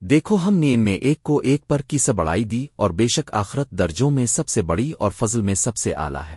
دیکھو ہم نے ان میں ایک کو ایک پر کی سے بڑائی دی اور بے شک آخرت درجوں میں سب سے بڑی اور فضل میں سب سے آلہ ہے۔